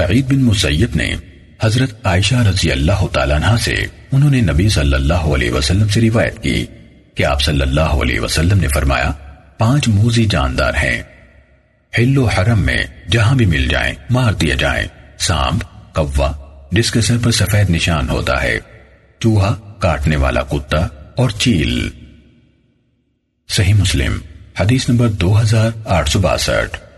سعید بن مسیب نے حضرت عائشہ رضی اللہ تعالیٰ عنہ سے انہوں نے نبی صلی اللہ علیہ وسلم سے روایت کی کہ آپ صلی اللہ علیہ وسلم نے فرمایا، پانچ موزی جاندار ہیں۔ ہل و حرم میں جہاں بھی مل جائیں، مار دیا جائیں۔ سانپ، کوا، جس کے سر پر سفید نشان ہوتا ہے۔ چوہا، کاٹنے والا کتا اور چیل۔ صحیح مسلم، حدیث نمبر دو ہزار آٹھ سو باسٹھ۔